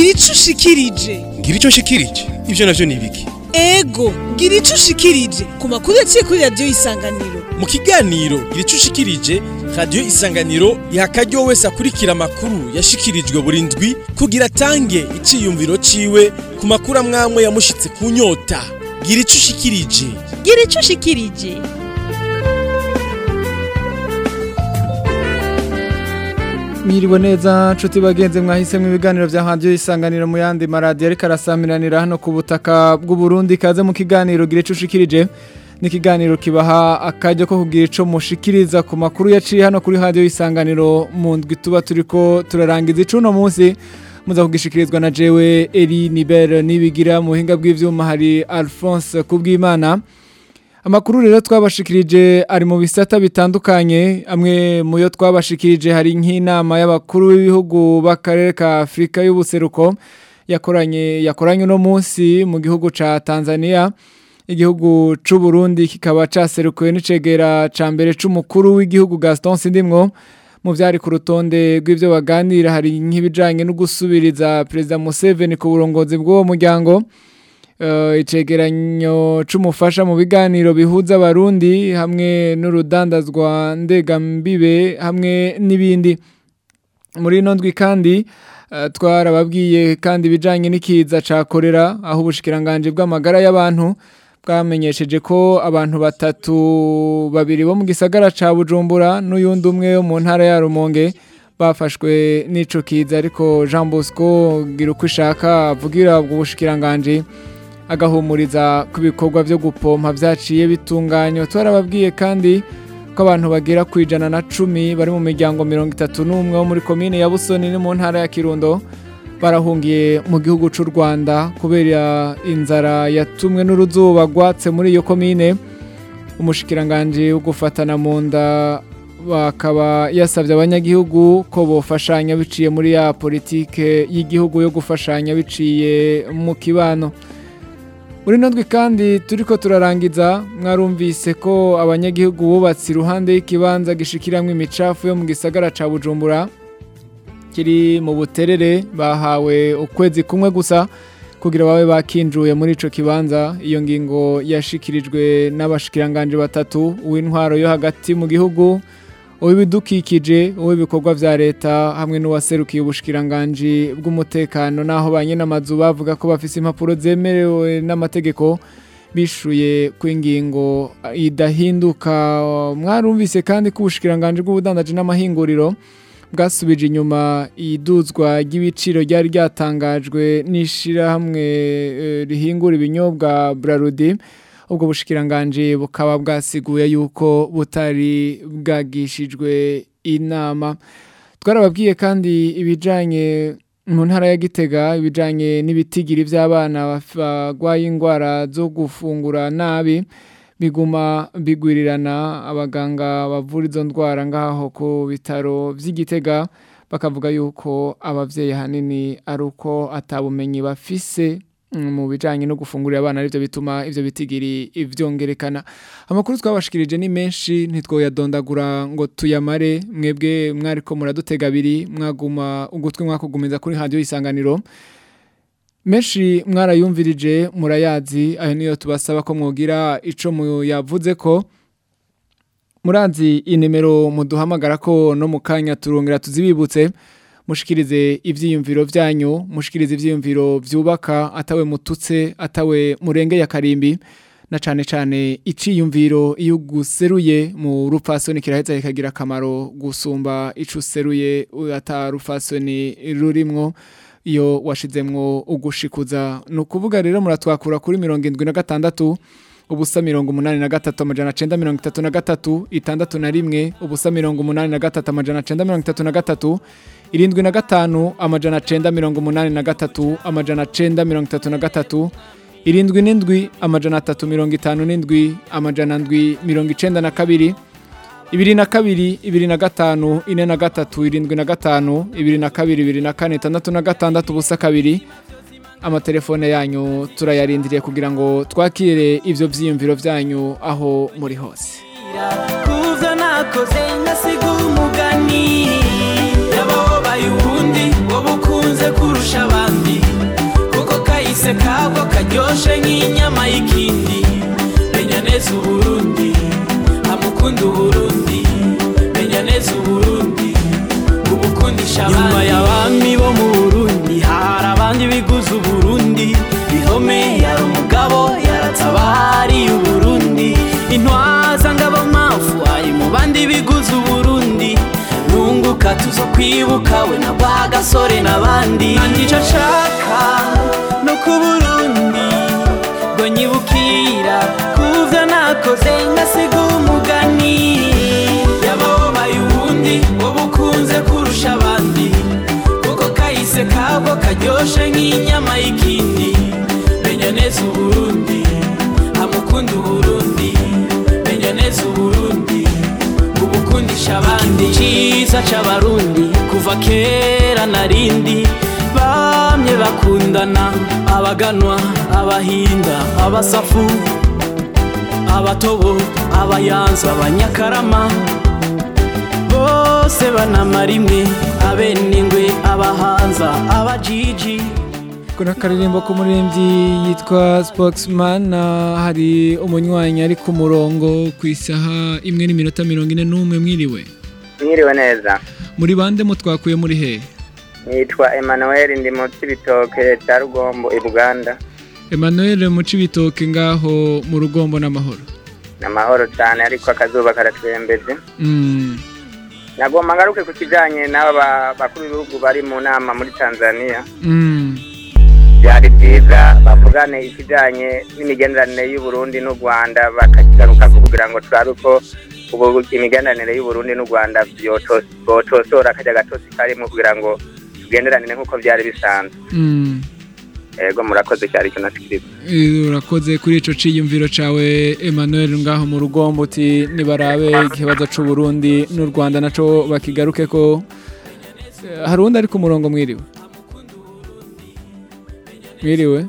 gira ico ushikirije. Ngira icyo nshikirije ibyo navyo ni ibiki? Ego gira ico ushikirije. Ku makuru yaciye kuri radiyo y'isanganiro mu kiganiro gira icyo ushikirije radiyo isanganiro iha akaryo wese akurikira amakuru yashikirijwe buri ndwi kugira atange iciyumviro ciwe ku makuru amwamwe yamushitse ku nyota. Gira ico ushikirije. Gira ico ushikirije. Mwiriwe neza nshuti bagenzi mwahisemo ibiganiro vya radio isanganiro mu yandi maradi ariko arasamiranira hano ku butaka bw'u Burundi kaze mu kiganiro gire ico ushikirije ni ikiganiro kibaha akaryo ko kugira ico mushikiriza ku makuru yaciye hano kuri radio isanganiro mu ndwi tuba turiko turarangiza icuno munsi muza kugishikirizwa na jewe Eri Nibere nibigira mu buhinga bw'ivyuma hari Alphonse Kubwimana Amakuru rero twabashikirije ari mu bisata bitandukanye. Amwe mu yo twabashikirije hari nk'inama y'abakuru b'ibihugu b'akarere ka Afrika y'ubuseruko yakoranye yakoranye no munsi mu gihugu ca Tanzania. Igihugu c'u Burundi kikaba caserukuye n'icegera ca mbere c'umukuru w'igihugu Gaston Sindimwo. Mu vyari ku rutonde rw'ivyo baganira hari nk'ibijanye no gusubiriza President Museveni ku burongozi bw'uwo muryango. Icegeranyo c'umufasha mu biganiro bihuza abarundi hamwe n'urudandazwa ndegambibe hamwe n'ibindi. Muri ino ndwi kandi twarababwiye kandi ibijyanye n'ikiza cya korera aho ubushikiranganje bw'amagara y'abantu bwamenyesheje ko abantu batatu babiri bo mu gisagara cya bujumbura n'uyundi umwe wo mu ntara ya rumonge bafashwe n'ico kiza. Ariko jean bosco gira uko ishaka avugira ubwo bushikiranganje agahumuriza ku bikorwa byo gupompa byaciye bitunganywa twarababwiye kandi ko abantu bagera ku ijana na cumi bari mu miryango mirongo itatu n'umwe wo muri komine ya busoni no mu ntara ya kirundo barahungiye mu gihugu cy'u rwanda kubera inzara yatumwe n'uruzuba rwatse muri iyo komine umushikiranganji wo gufatana mu nda bakaba yasabye abanyagihugu ko bofashanya biciye muri ya politike y'igihugu yo gufashanya biciye mu kibano. Muri ndwi kandi turi ko turarangiza mwarumvise ko abanyagihugu bubatse iruhande y'ikibanza gishikiramwo imicafu yo mu gisagara cya bujumbura kiri mu buterere bahawe ukwezi kumwe gusa kugira babe bakinjuye muri ico kibanza. Iyo ngingo yashikirijwe n'abashikiranganje batatu uw'intwaro yo hagati mu gihugu. Uw'ibidukikije uw'ibikorwa vya leta hamwe n'uwaserukiye ubushikiranganje bw'umutekano. Naho banyene amazu bavuga ko bafise impapuro zemerewe n'amategeko bishuye ku ingingo idahinduka. Mwarumvise kandi ko ubushikiranganje bw'ubudandaji n'amahinguriro bwasubije inyuma iduzwa ry'ibiciro ryari ryatangajwe n'ishirahamwe rihingura ibinyobwa Brarudi ubwo bushikiranganje bukaba bwasiguye yuko butari bwagishijwe inama. Twarababwiye kandi ibijanye mu ntara ya Gitega ibijanye n'ibitigiri by'abana bagwaye indwara zo gufungura nabi biguma bigwirirana. Abaganga bavura izo ndwara ngaho ku bitaro by'igitega bakavuga yuko abavyeyi hanini ari uko atabumenyi bafise. Mu bijanye no gufungurira abana arivyo bituma ivyo bitigiri ivyongerekana. Amakuru twabashikirije ni menshi ntitwoyadondagura ngo tuyamare mwebwe mwariko muradutega abiri mwaguma ugutwi mwakugumiza kuri radio isanganiro. Menshi mwarayumvirije murayazi ayo niyo tubasaba ko mwogira ico muyavuze ko. Murazi inimero muduhamagara ko no mu kanya turongera tuzibibutse. Mushikirize ivyiyumviro vyanyu mushikirize ivyiyumviro vyubaka atawe mututse atawe murengeye akarimbi na cane cane iciyumviro iyo guseruye mu rupfasoni kiraheza kikagira akamaro gusumba ico useruye ata rupfasoni rurimwo iyo washizemwo ugushikuza. Ni ukuvuga rero muratwakura kuri mirongo indwi na gatandatu ubusa mirongo umunani na gatatu amajana cenda mirongo itatu na gatatu itandatu na rimwe ubusa mirongo umunani na gatatu amajana cenda mirongo itatu na gatatu irindwi na gatanu amajana cenda mirongo umunani na gatatu amajana cenda mirongo itatu na gatatu irindwi n'indwi amajana atatu mirongo itanu n'indwi amajana ndwi mirongo icenda na kabiri ibiri na kabiri ibiri na gatanu ine na gatatu irindwi na gatanu ibiri na kabiri ibiri na kane itandatu na gatandatu ubusa kabiri. Amatelefone yanyu turayarindiriye kugira ngo twakire ivyo vyiyumviro vyanyu aho muri hose. Kuvyo nakoze ngasiga umugani Karetse kavo karyoshe nk'inyama y'ikindi. Menya neza Uburundi Amukunda Uburundi. Menya neza Uburundi Ubukundisha abandi Nyuma y'abami bo mu Burundi Hari abandi biguze Uburundi. Bihome yari umugabo yaratabariye Uburundi. Intwaza ngabo mafu ari mu bandi biguze Uburundi. Nunguka tuzo kwibuka we na Rwagasore n'abandi Nandico nshaka ku burundi ngo nyibukira kuvyo nakoze ngasiga umugani. Yababaye ubundi wowe ukunze kurusha abandi kuko kahise kabwo karyoshe nk'inyama y'ikindi. Menya neza uburundi amukunda uburundi. Menya neza uburundi ubukundisha abandi. Cyiza c'abarundi kuva kera narindi bamye bakundana abaganwa abahinda abasafu abatobo abayanza abanyakarama. Bose banamara imwe abenengwe abahanza abajiji. Kuna karirimbo k'umuririmbyi yitwa Spokesman hari umunywanyi ari ku murongo ku isaha imwe n'iminota mirongo ine n'umwe mwiriwe. Mwiriwe neza. Muri bande mu twakuye muri hehe nitwa emmanuel ndi mu cy'ibitoke cya rugombo i buganda Emmanuel mu cibitoke ngaho mu rugombo n'amahoro ni amahoro cyane ariko akazuba karatwembeje mm. nagomba ngaruke ku kijyanye n'aba ba- bakuru b'ibihugu bari mu nama muri tanzania Mm. byari byiza bavugane ikijyanye n'imigenderanire y'uburundi n'u rwanda bakakigaruka kugira ngo turabe ko ubu imigenderanire y'uburundi n'u rwanda botosora akajya gatosi karimo kugira ngo tugenderanire nk'uko byari bisanzwe. Mm. ego murakoze cyari icyo nasikiriza Eh, urakoze kuri ico ciyumviro cawe Emmanuel ngaho mu rugombo uti nibarabe ikibazo c'u Burundi n'u Rwanda naco bakigaruke ko Eh, hari undi ari ku murongo mwiriwe? Mwiriwe?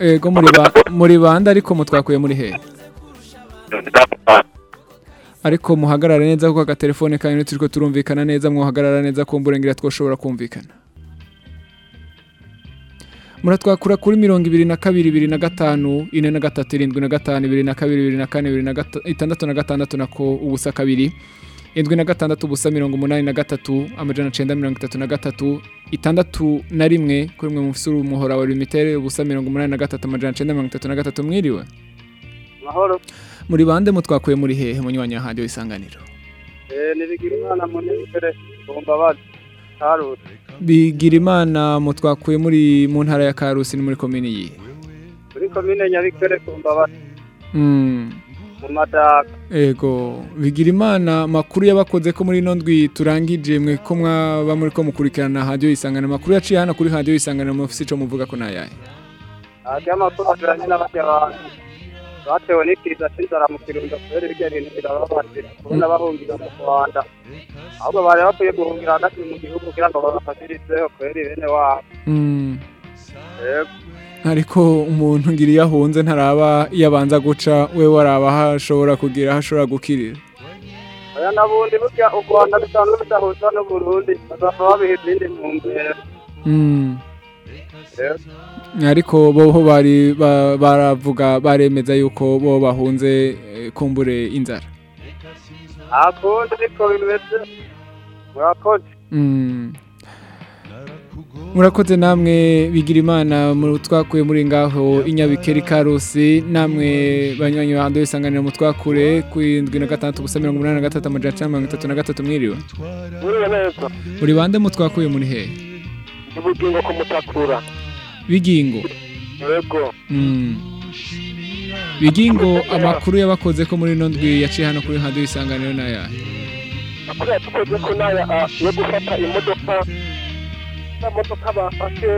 Ego muri ba muri bande ariko mutwakuye muri hehe ariko muhagarare neza kuko agatelefone kanyu turiko turumvikana neza mwohagarara neza kumburengira twoshobora kumvikana. Muratwakura kuri mirongo ibiri na kabiri ibiri na gatanu ine na gatatu irindwi na gatanu ibiri na kabiri ibiri na kane ibiri na itandatu na gatandatu nako ubusa kabiri indwi na gatandatu ubusa mirongo umunani na gatatu amajana cenda mirongo itatu na gatatu itandatu na rimwe kuri mwe mufise umuhora wa limitere ubusa mirongo umunani na gatatu amajana cenda mirongo itatu na gatatu mwiriwe. Muri bande mutwakuye muri hehe munywanyi wa hadiyo isanganiro. Nibigira imana mu nibere mbabazi harutse bigira imana mutwakuye muri mu ntara ya karusi ni muri komini yihe muri komine nyabikere ku mbabazi Mm. mu madaka. Ego, bigira imana makuru yabakoze ko muri ino ndwi turangije mwe ko mwaba muri ko mukurikirana hadiyo isangano makuru yaciye hano kuri hadiyo isangano mufise ico muvuga ko nayahe hajya amakuru ajyanye n'abandi bantu. Batewe n'ikiza cy'inzara mu kirundo kubera ibyo bintu birababaje kubona bahungira mu rwanda ahubwo bari bakwiye guhungira hagati mu gihugu kugira ngo babafashirizeho kubera bene wabo Mm. Yego. ariko umuntu ngira iyo ahunze ntaraba iyo abanza guca we waraba aho ashobora kugira aho ashobora gukirira oya nabundi burya u rwanda bisanzwe bidahuza n'uburundi bazava babiha izindi ntumbero Mm. Ariko bo bari ba- baravuga baremeza yuko bo bahunze eh, kumbure inzara. Nta kundi niko bimeze. Murakoze. Mm. murakoze namwe bigira imana twakuye muri ngaho inyabikeri karusi namwe banywanyi bahando isanganiro mu twakure ku indwi na gatandatu ubusa mirongo umunani na gatatu amajana cenda mirongo itatu na gatatu mwiriwe. Muri bande mu twakuye muri hehe? Ubugingo kumutakura bigingo. Yego Mm. bigingo amakuru yabakoze ko muri ino ndwi yaciye hano kuri hando isanganiro n'ayahe kuriya dukoze ko naya yo gufata imodoka n'imodoka bafashe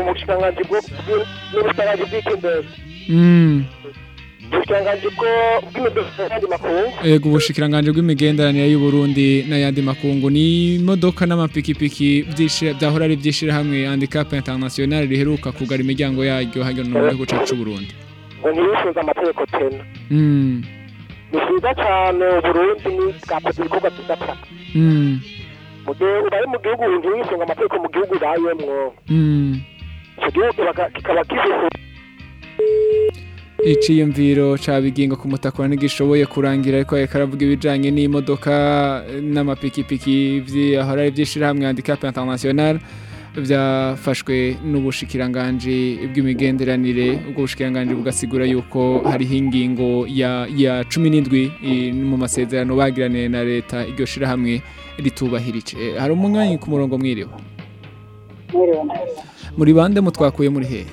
umushikiranganji bwo n'ubushikiranganji bw'ikindege Mm. ubushikiranganji bwo bw'imiduga n'andi makungu Ego ubushikiranganje bw'imigenderanire y'u Burundi n'ayandi makungu ni imodoka n'amapikipiki byahora ari byishira hamwe handicap international riheruka kugara imiryango yaryo no mu gihugu cacu Burundi. ngo ntibishinze amategeko tena Mm. ni byiza cyane uburundi ni bwakoze ibikorwa byiza cyane Mm. mu gihe ubaye mu gihugu ntiwisunga amategeko mu gihugu ubayemwo Mm. icyo gihugu kikaba gifite iciyumviro ca bigingo ku mutakura ntigishoboye kurangira ariko reka aravuga ibijanye n'imodoka n'amapikipiki vyahora ari vy'ishirahamwe handicap international byafashwe n'ubushikiranganji bw'imigenderanire ubwo bushikiranganji bugasigura yuko hariho ingingo ya cumi n'indwi mu masezerano bagiraniye na leta iryo shirahamwe ritubahirije. Hari umunywanyi ku murongo mwiriwe. Muri bande mutwakuye muri hehe?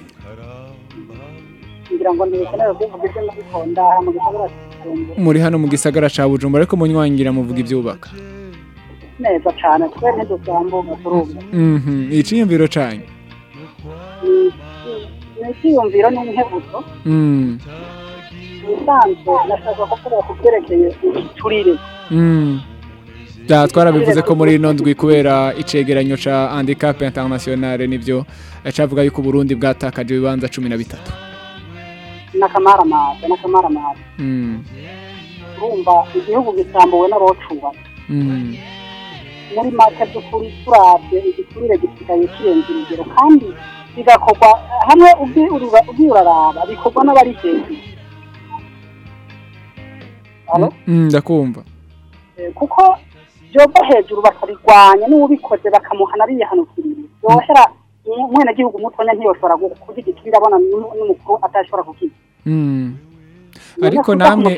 Ngira ngo ntibikeneye kuvuga ibyo nabikonda mu gisagara muri hano mu gisagara ca Bujumbura ariko munywangira muvuga ivyubaka neza cyane twe ntidusambuka turumva mhm iciyumviro canyu? Ni- ni icyiyumviro n'inkebuzo mm. Ubusanzwe nashaka kuvuga ku byerekeye imiturire mm. Twarabivuze ko muri ino ndwi kubera icegeranyo ca handicap international nivyo eh, cavuga yuko Burundi bwatakaje ibibanza 13 n'akamaramaza n'akamaramaza mm. Urumva igihugu gisambuwe n'abawucubaka mm. Muri make by'ukuri turabye igiturire gisigaye kirenze urugero kandi bigakorwa hamwe ubwiye uraraba bikorwa n'abari hejuru Alo? Mm, ndakumva. Eh, kuko byova hejuru bakabigwanya n'uwubikoze bakamuhana biyahanukiriye yohera umwenegihugu mutonya ntiyoshobora gu- kurya igiturire abona n'umu- n'umukuru atashobora kukiga mm. Ariko namwe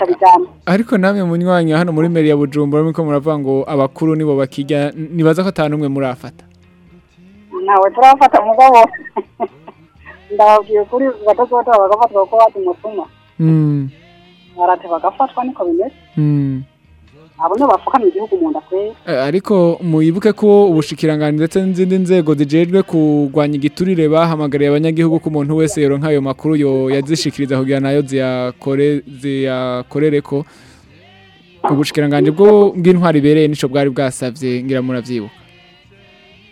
ariko namwe munywanya hano muri meri ya Bujumbura muriko muravuga ngo abakuru nibo bakijya nibaza ko atanumwe murafata ntawe turafata mugabo ndababwiye kuri batazota bagafatwa kuko bati mutuma mm. Barate bagafatwa niko bimeze abo nibo bafukamye igihugu mu nda kwera Eh, ariko muyibuke ko ubushikiranganje ndetse n'izindi nzego zijejwe kurwanya igiturire bahamagariye abanyagihugu ko umuntu wese yoronka ayo makuru yazishikiriza kugira na yo ziyakore ziyakorere ko ubushikiranganje bwo bw'intwari ibereye nico bwari bwasavye ngira muravyibuka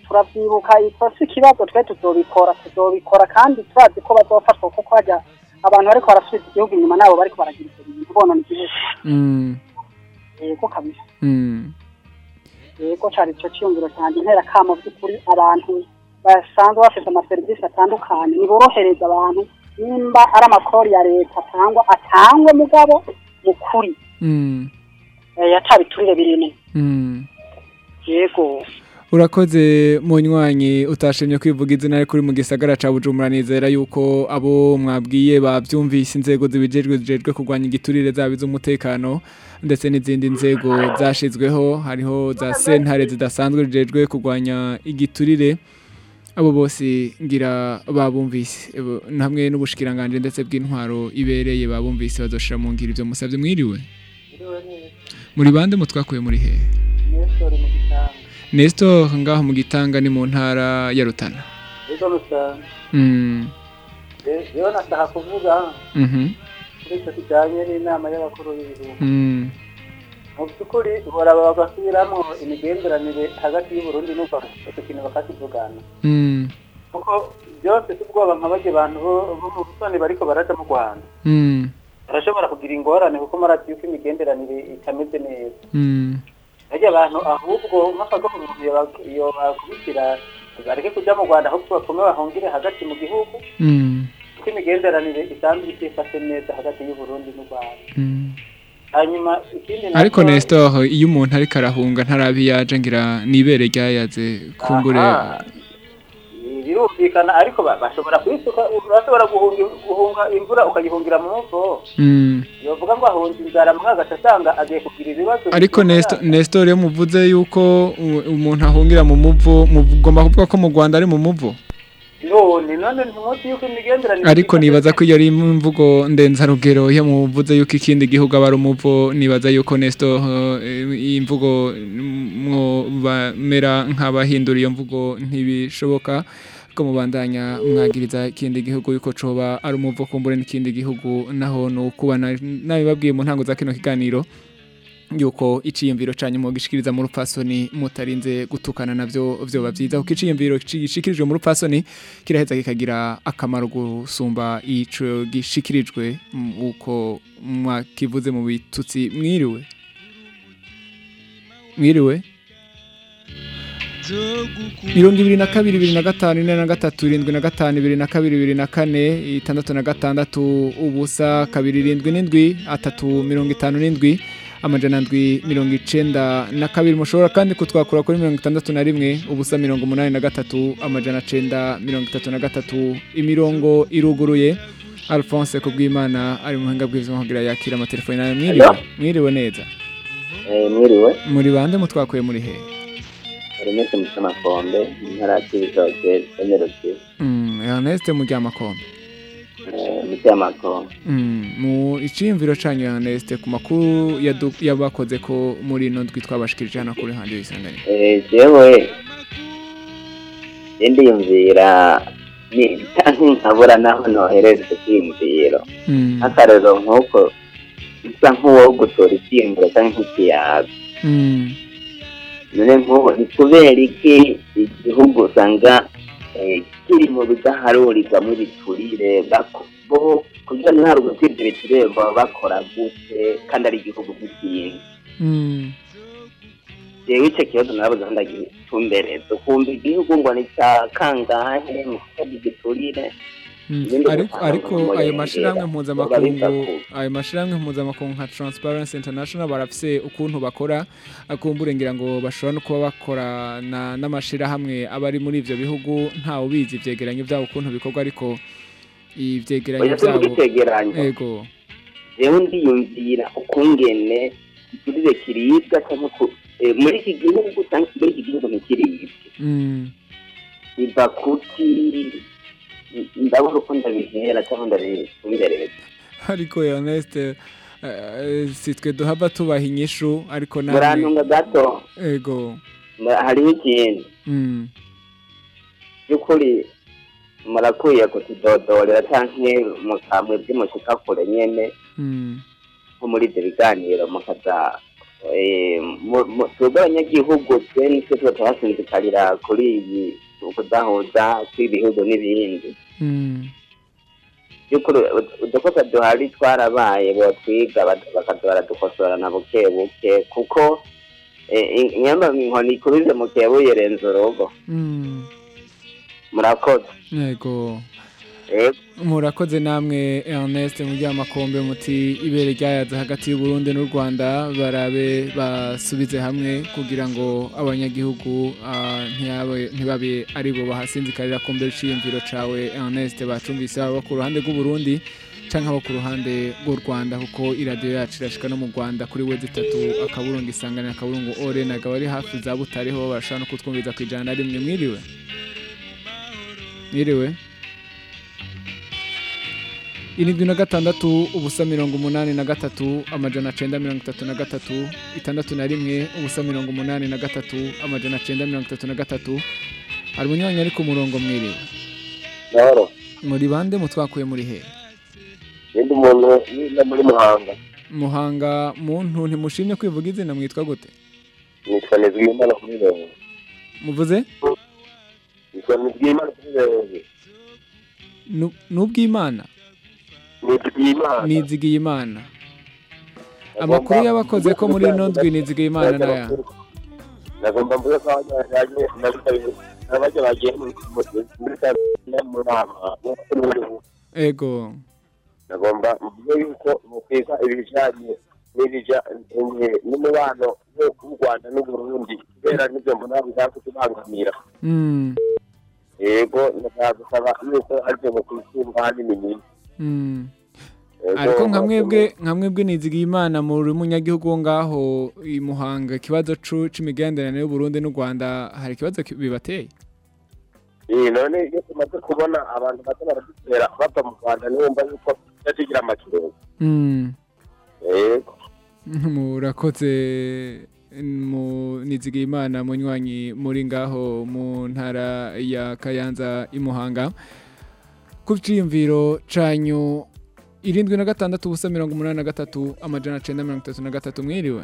turavyibuka icyo si ikibazo twe tuzobikora tuzobikora kandi turazi ko bazofatwa kuko hajya abantu bariko barasubiza igihugu inyuma nabo bariko baragira ivyo bintu bonona igihugu mm. Yego kabisa. Mm yego cari ico ciyumviro canje ntera kamo by'ukuri abantu basanzwe bafite amaserivisi atandukanye. Niborohereza abantu nimba ari amakori ya leta atangwa atangwe mugabo mu kuri mm eh, atabiturire birimo. Mm yego. Urakoze munywanyi. Utashimye kwivuga izina ariko uri mu gisagara ca Bujumbura. Nizera yuko abo mwabwiye bavyumvise inzego zibijejwe zijejwe kurwanya igiturire zaba iz'umutekano ndetse n'izindi nzego zashizweho hariho za sentare zidasanzwe zijejwe kurwanya igiturire. Abo bose ngira babumvise hamwe n'ubushikiranganje ndetse bw'intwaro ibereye babumvise bazoshira mu ngiro ivyo musavye mwiriwe. Muri bande mutwakuye muri hehe Nestor ngaho mu gitanga ni mu ntara ya Rutana. ego musanga Mm. rero kuvuga. Icyo kijyanye n'inama y'abakuru b'ibihugu. Mm. mu by'ukuri baraba bagasubiramwo imigenderanire hagati y'uburundi n'u rwanda. Icyo kintu bakakivugana Mm. kuko byose si ubwoba nka barya abantu bo mu busoni bariko baraja mu rwanda. Mm. barashobora kugira ingorane kuko marazi yuko imigenderanire itameze neza. Barya abantu ahubwo nk'akagomo umuntu yoba- yobakubitira bareke kuja mu rwanda ahubwo bakomeye bahungire hagati mu gihugu. Kuko imigenderanire isanzwe itifashe neza hagati y'uburundi n'u rwanda. Mm. hanyuma ikindi Ariko Nestor iyo umuntu ariko arahunga ntarabi yaje ngira nibere ryayaze kumbure birumvikana ariko ba- bashobora kwisuka urashobora guhunga imvura ukayihungira mu muvo Mm. yovuga ngo ahunze inzara mu agaca asanga agiye kugira ibibazo. Ariko Nestor iyo muvuze yuko umuntu ahungira mu muvo mugomba kuvuga ko mu Rwanda ari mu muvo none none ntimuzi yuko imigenderanire ariko nibaza ko iyo ari imvugo ndenzarugero iyo muvuze yuko ikindi gihugu aba ari umuvo nibaza yuko Nestor eh, iyi mvugo bamera nk'abahindura iyo mvugo ntibishoboka ko mubandanya mwagiriza ikindi gihugu yuko coba ari umuvo kumbure n'ikindi gihugu naho ni ukubana nabibabwiye mu ntango za kino kiganiro. Yuko iciyumviro canyu mugishikiriza mu rupfasoni mutarinze gutukana navyo vyoba vyiza. Kuko iciyumviro gishikirijwe mu rupfasoni kiraheza kikagira akamaro gusumba ico gishikirijwe uko mwakivuze mu bitutsi. Mwiriwe? Mwiriwe? Mirongo ibiri na kabiri bibiri na gatanu ine na gatatu irindwi na gatanu ibiri na kabiri bibiri na kane itandatu na gatandatu ubusa kabiri irindwi n'indwi atatu mirongo itanu n'indwi amajana ndwi mirongo icenda na kabiri mushobora kandi kutwakura kuri mirongo itandatu na rimwe ubusa mirongo umunani na gatatu amajana cenda mirongo itatu na gatatu imirongo iruguruye. Alphonse kubwimana ari mu buhinga bw'ivyuma kugira yakira amatelefoni na yo mwiriwe. Mwiriwe neza? Mwiriwe. Muri bande mutwakuye muri he? Buri munsi mu cy'amakombe mu ntara ya kibitoke semerutse Mm, Ernest Muryamakombe. Mu cy'amakombe Mm, mu iciyumviro canyu Ernest ku makuru yabakoze ko muri ino ndwi twabashikirije hano kuri handi y'isanganiro Eh, jewe ndiyumvira ni nkabura naho nohereza icyiyumviro Mm, nk'akarero nk'uko bisa nk'uwo gutora icyiyumviro cyangwa nk'ikiyaga. Mm, none nk'ubu ni kubera iki igihugu usanga eh, kiri mu bidaharurirwamo ibiturire bako- bo kugira ko ibyo biturire baba bakora gute kandi ari igihugu nk'ikindi mm. jewe icyo kibazo narabuze aho ndagitumbereza ukumva igihugu ngo ni cya kangahe mu kuvuga igiturire ariko ugasanga ariko ayo baba mpuzamakungu ayo mashirahamwe mpuzamakungu nka Transparency International barafise ukuntu bakora akumbure ngira ngo bashobora no kuba bakorana n'amashirahamwe aba ari muri ivyo bihugu ntawe ubizi ivyegeranyo vyabo ukuntu bikorwa ariko ivyegeranyo oya vyabo sinzi icyegeranyo ego jewe ndiyumvira ukungene igiturire kiribwa cyangwa eh, muri iki gihugu cyangwa muri iki gihugu ntikiribwe Mm. biva kuki ndabona uko ndabihera cyangwa ndabisumbereza ariko Ernest eh, si twe duhava tubaha inyishu ariko namwe murantunga gato. Ego. Mura- hariho ikindi mm. by'ukuri murakwiye kutudodorera cyangwa mukamwe bw'imushika kure nyene. Mm. nko muri ibyo biganiro mukaza eh, twebwe abanyagihugu twe nitwe tuba turasinzikarira kuri ibi kudahuza kw'ibihugu n'ibindi Mm. by'ukuri ud- udukosa duhari twarabaye botwiga baradukosora na buke buke kuko eh, inyama inkoni ikubise mu kebuye renze urugo Mm. murakoze Yego. Murakoze namwe Ernest Muryamakombe muti ibere ryayaze hagati y'u Burundi n'u Rwanda barabe basubize hamwe kugira ngo abanyagihugu ah, ntibabe ari bo bahasinzikarira kumbe iciyumviro cawe Ernest bacumvise. Abo ku ruhande rw'u Burundi canke abo ku ruhande rw'u Rwanda kuko iradiyo yacu irashika no mu Rwanda kuri wezi itatu akaburungu isanganira akaburungu ore nagabo ari hafi za Butare ho barashobora no kutwumviza ku ijana na rimwe. Mwiriwe? Mwiriwe? Irindwi na gatandatu ubusa mirongo umunani na gatatu amajana cenda mirongo itatu na gatatu itandatu na rimwe ubusa mirongo umunani na gatatu amajana cenda mirongo itatu na gatatu hari umunyanya ari ku murongo mwiriwe muri bande mutwakuye muri he Nindi umuntu niba muri Muhanga. muhanga muntu ntimushimye kwivuga izina mwitwa gute Nitwa Nizigimana kuri Rewe. muvuze Nitwa Nizigimana kuri. Nu- n'ubw'imana. Nizigiye imana amakuru y'abakoze ko muri ino ndwi nizigiye imana naya Nagomba mvuge ko n'abajya bagiye muri mu nama. ego Nagomba mvuge yuko mu kwiga ibijyanye n'umubano w'u Rwanda n'u Burundi kubera n'ibyo mbona bishaka kutubangamira. Mm, Yego ndashaka gusaba yuko ari byo kwisumba hanini nyinshi. Mm. Yego, ariko nka mwebwe nka mwebwe nizigiye imana muri munyagihugu wo ngaho i Muhanga ikibazo c'imigenderanire y'u Burundi n'u Rwanda hari ikibazo ki- bibateye none iyo tumaze kubona abantu baza baradutera bava mu rwanda niwumva yuko tugira amakirundo Mm. yego murakoze mu nizigiye imana munywanyi muri ngaho mu ntara ya Kayanza i Muhanga ku ciyumviro canyu irindwi na gatandatu ubusa mirongo umunani na gatatu amajana cenda mirongo itatu na gatatu. Mwiriwe?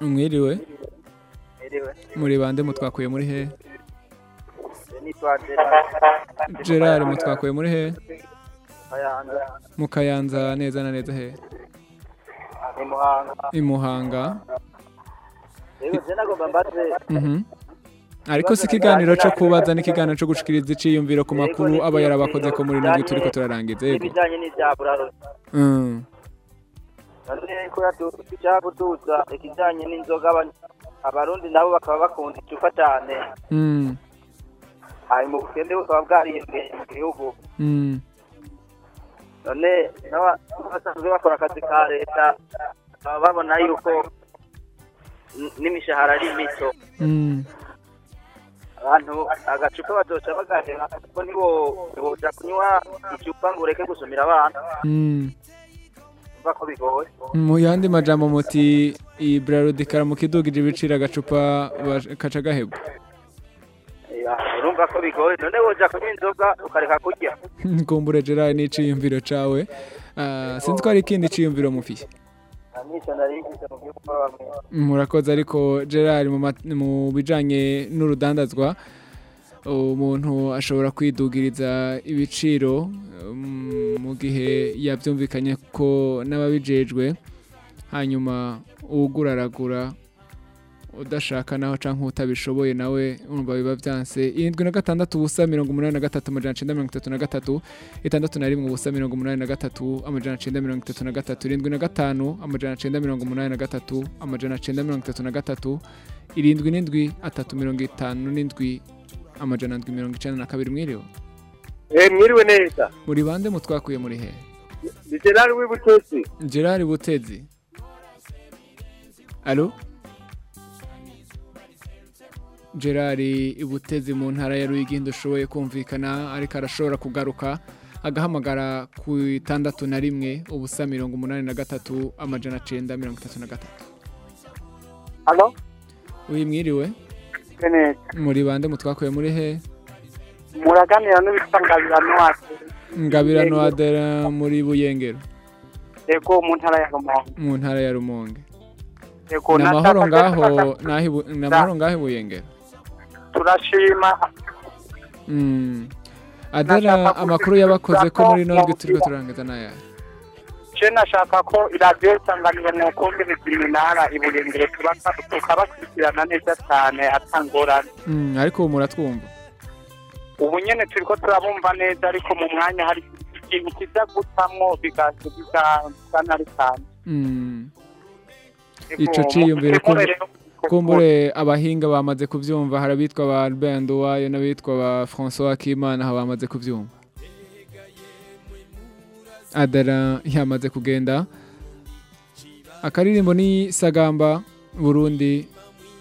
Mwiriwe? Muri bande mutwakuye muri he? Gerard. Mutwakuye muri he? Mu kayanza neza na neza he? I muhanga. Ariko si ikiganiro cyo kubaza n'ikiganiro cyo gushikiriza iciyumviro ku makuru aba yarabakoze ko muri nabwo turiko turarangiza yego ibijanye n'ivya buraro Mm. ko ikijanye n'inzoga aba- abarundi nabo bakaba bakunda icupa cane Mm. hanyuma ubukende bukaba bwariyongeye mu gihugu Mm. none n'aba- n'abasanzwe bakora akazi ka leta bakaba babona yuko n'imishahara ari mito. Abantu agacupa bazoca bagahera kuko nibo boja kunywa icupa ngo ureke gusumira abana. Mm. umva ko bigoye. Mu yandi majambo muti iyi brarudi karamuka idugije ibiciro agacupa kaca gahebwa urumva ko bigoye. None woja kunywa inzoga ukareka kurya. Kumbure gerard n'iciyumviro cawe. Ah, sinzi ko hari ikindi ciyumviro murakoze ariko gerard mu bijanye n'urudandazwa umuntu ashobora kwidugiriza ibiciro um, mu gihe yabyumvikanye ko n'ababijejwe hanyuma ugura aragura udashaka naho canke utabishoboye nawe urumva biba vyanse irindwi na gatandatu ubusa mirongo umunani na gatatu amajana cenda mirongo itatu na gatatu itandatu na rimwe ubusa mirongo umunani na gatatu amajana cenda mirongo itatu na gatatu irindwi na gatanu amajana cenda mirongo umunani na gatatu amajana cenda mirongo itatu na gatatu irindwi n'indwi atatu mirongo itanu n'indwi amajana ndwi mirongo icenda na kabiri mwiriwe? Eh, mwiriwe neza. Muri bande mutwakuye muri he? Ni gerard w'ibutesi gerard butezi alo gerard ibutezi mu ntara ya ruyigi ndushoboye kumvikana ariko arashobora kugaruka. Agahamagara ku itandatu na rimwe ubusa mirongo umunani na gatatu amajana cenda mirongo itatu na gatatu. Uyu mwiriwe muri bande mutwakuye muri he? Muraganira n'ibisangabirano wacu ngabirano adera muri buyengero. Yego mu ntara ya rumonge. Mu ntara ya rumonge. Ni amahoro ngaho ngaho buyengero. Turashima Mm. Nashaka amakuru yabakoze ko muri ko- turiko turangiza n'aya je nashaka ko iradiyo isanganiro mwokumviriza iminara iburengere tukabakurikirana neza cyane atangorane Mm, ariko ubu muratwumva ubu nyene turiko turabumva neza ariko mu mwanya hari ikintu kiza gutamwo bigasa nari cyane Mm. Ico ciyumviro ko kumbure abahinga bamaze kuvyumva hari abitwa ba Albert Nduwayo n'abitwa ba François Kimana aho bamaze kuvyumva adara yamaze kugenda. Akaririmbo ni sagamba burundi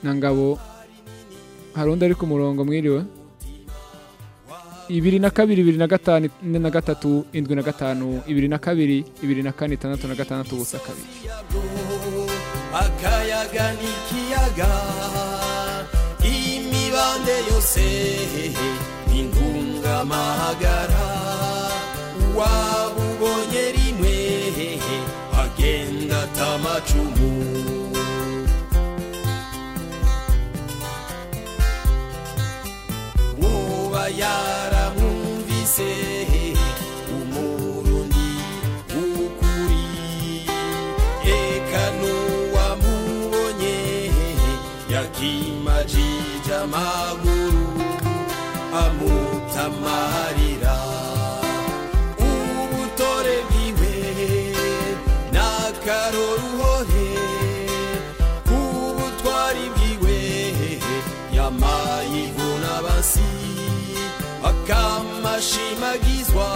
na ngabo. Hari undi ari ku murongo mwiriwe. Ibiri na kabiri ibiri na gatanu ine na gatatu indwi na gatanu ibiri na kabiri ibiri na kane itandatu na gatandatu ubusa kabiri. Akayaga n'ikiyaga imibande yose intungamahagara waba ubonye rimwe agenda atamacumu. Amaguru amutamarira ubutore bwiwe n'akaroruhore ubutwari bwiwe yamayivuna basi akamashimagizwa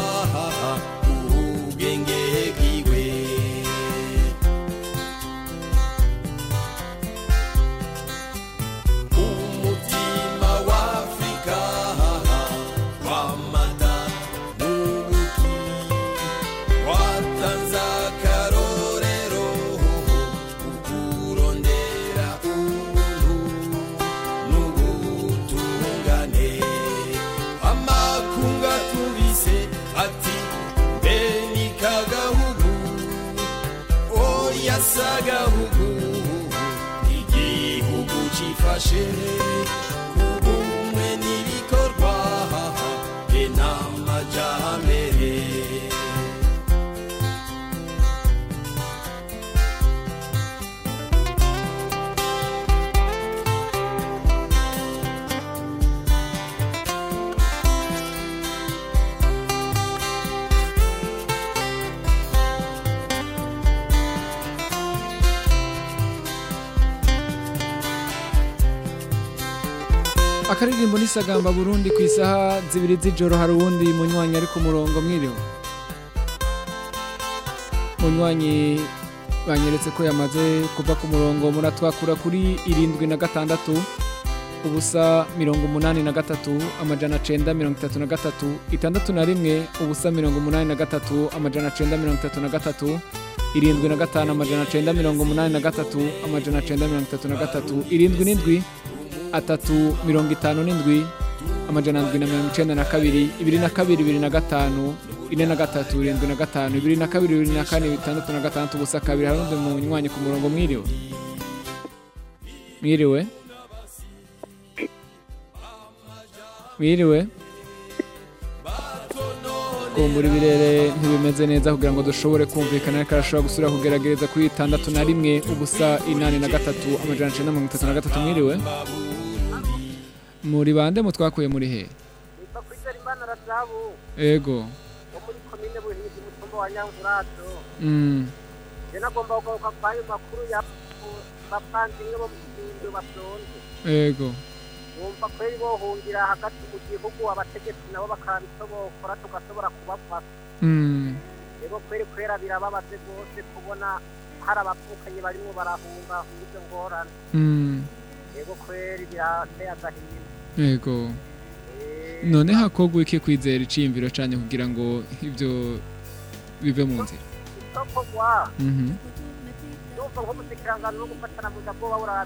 akaririmbo n'isagamba burundi ku isaha zibiri z'ijoro hari uwundi munywanyi ari ku murongo mwiriwe. Munywanyi banyeretse ko yamaze kuva ku murongo muratwakura kuri irindwi na gatandatu ubusa mirongo umunani na gatatu amajana cenda mirongo itatu na gatatu itandatu na rimwe ubusa mirongo umunani na gatatu amajana cenda mirongo itatu na gatatu irindwi na gatanu amajana cenda mirongo umunani na gatatu amajana cenda mirongo itatu na gatatu irindwi n'indwi atatu mirongo itanu n'indwi amajana ndwi na mirongo icenda na kabiri ibiri na kabiri ibiri na gatanu ine na gatatu irindwi na gatanu ibiri na kabiri ibiri na kane bitandatu na gatandatu ubusa kabiri hari undi munywanyi ku murongo mwiriwe. Mwiriwe? Mwiriwe? Kumbura ibirere ntibimeze neza kugira ngo dushobore kumvikana ariko arashobora gusubira kugerageza kuri itandatu na rimwe ubusa inani na gatatu amajana cenda mirongo itatu na gatatu. Mwiriwe? Muri bande mutwakuye muri he? Ego. Wo muri komine buhinzi umutumba wa nyangurazo mm. je nagomba kugaruka kwayo makuru ya bavandimwe bo mu kirundo bavyonze ego. Wumva kweri bohungira hagati mu gihugu abategetsi nabo bakaraba ico bokora tugashobora kubafasha mm. rero kweri kwera birababaze rwose kubona hari abavukanyi barimwo barahunga izo ngorane. Mm. rero kweri birateye agahinda. Ego none hakorwa iki kwizera iciyumviro canye kugira ngo ivyo bive mu nzira isokorwa Mhm. yumva nk'umutekirangano no gufatana mu bwoba buraba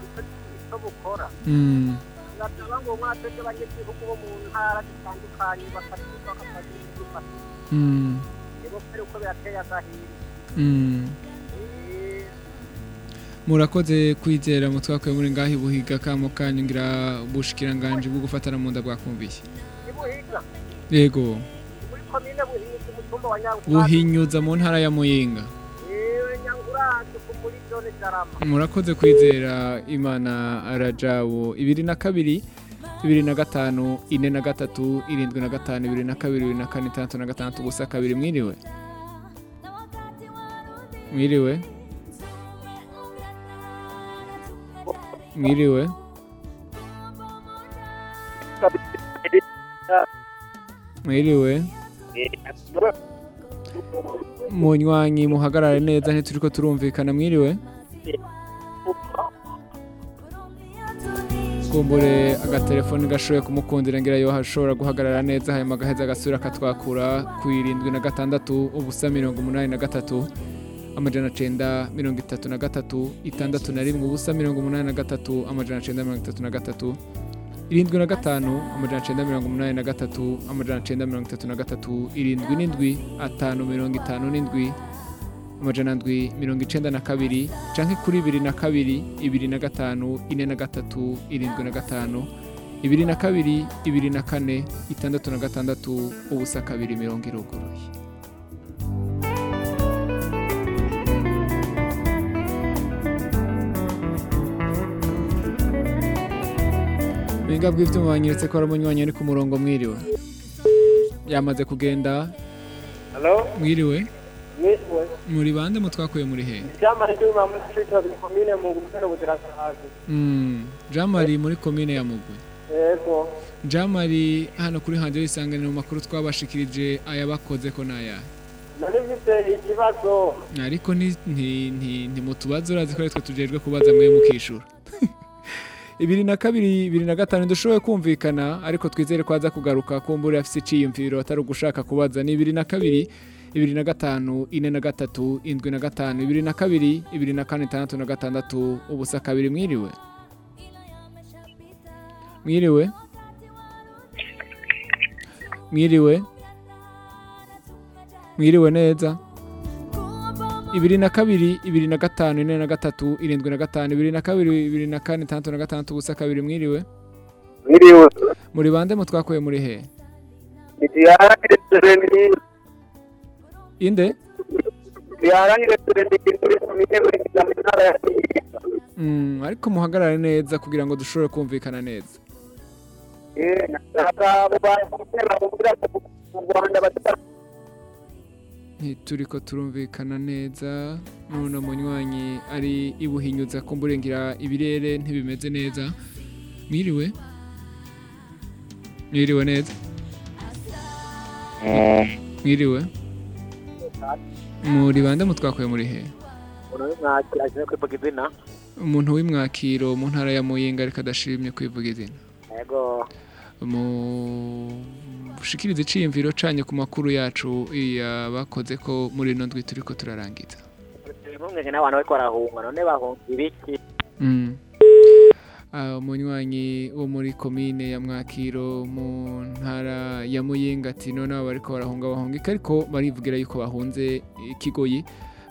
ico bukora Mm. biratuma ngo umwaka w'ejo abanyagihugu bo mu ntara zitandukanye bakagira ibifasha Mm. rero kweri uko birateye agahinda Mm. Murakoze kwizera mutwakuye muri ngaho ibuhiga kamo kanyu ngira ubushikiranganje bwo gufatana mu nda bwakumviye yego. Buhinyuza mu ntara ya muyinga. Murakoze kwizera imana arajawo ibiri na kabiri bibiri na gatanu ine na gatatu irindwi na gatanu ibiri na kabiri bibiri na kane itandatu na gatandatu ubusa kabiri mwiriwe. Mwiriwe. Mwiriwe mwiriwe munywanyi muhagarare neza ntituriko turumvikana. Mwiriwe kumbure agatelefoni gashoboye kumukundira ngira yo hashobora guhagarara neza. Hanyuma agaheza agasubira akatwakura ku irindwi na gatandatu ubusa mirongo umunani na gatatu. Amajana cenda mirongo itatu na gatatu itandatu na rimwe ubusa mirongo umunani na gatatu amajana cenda mirongo itatu na gatatu irindwi na gatanu amajana cenda mirongo umunani na gatatu amajana cenda mirongo itatu na gatatu irindwi n'indwi atanu mirongo itanu n'indwi amajana ndwi mirongo icenda na kabiri canke kuri ibiri na kabiri ibiri na gatanu ine na gatatu irindwi na gatanu ibiri na kabiri ibiri na kane itandatu na gatandatu ubusa kabiri mirongo iruguruye Binga bw'ivyuma banyeretse ko ari umunywanyi ari ku murongo mwiriwe. Yamaze kugenda. Mwiriwe? Muri bande mutwakuye muri he? Icyama cy'uma muri komine mu gutera ubuzirasazi. Mm, Jean Marie muri komine ya Mugwe. Marie hano kuri hanje isanganiro mu makuru twabashikirije ayabakoze ko naya. Nari mfite ikibazo. ariko nti nti nti ntimutubaze urazi ko ari twe tujejwe kubaza mwe mukishura ibiri na kabiri ibiri na gatanu dushoboye kumvikana ariko twizere ko aza kugaruka kumbura afise iciyumviro atari ugushaka kubaza. Ni ibiri na kabiri ibiri na gatanu ine na gatatu indwi na gatanu ibiri na kabiri ibiri na kane itandatu na gatandatu. Ubusa kabiri mwiriwe. Mwiriwe. Mwiriwe. Mwiriwe neza. Ibiri na kabiri ibiri na gatanu ine na gatatu irindwi na gatanu ibiri na kabiri ibiri na kane itandatu na gatandatu ubusa kabiri mwiriwe Mwiriwe. muri bande mutwakuye muri he inde mm, ariko muhagarare neza kugira ngo dushobore kumvikana neza Eh, abo bantu mu Rwanda batari ntituriko turumvikana neza none munywanyi ari ibuhinyuza kumburengira ibirere ntibimeze neza. Mwiriwe? Mwiriwe neza? Mwiriwe? Muri bande mutwakuye muri he? Umuntu w'imwakiro mu ntara ya muyinga ariko adashimye kwivuga izina. Bushikirize iciyumviro canye ku makuru yacu yabakoze ko muri ino ndwi turiko turarangiza. Impungenge n'abantu bariko barahunga none bahunga ibiki? Mm. Ah, umunywanyi wo muri komine ya mwakiro mu ntara ya muyinga ati none abo bariko barahunga bahungika ariko barivugira yuko bahunze ikigoyi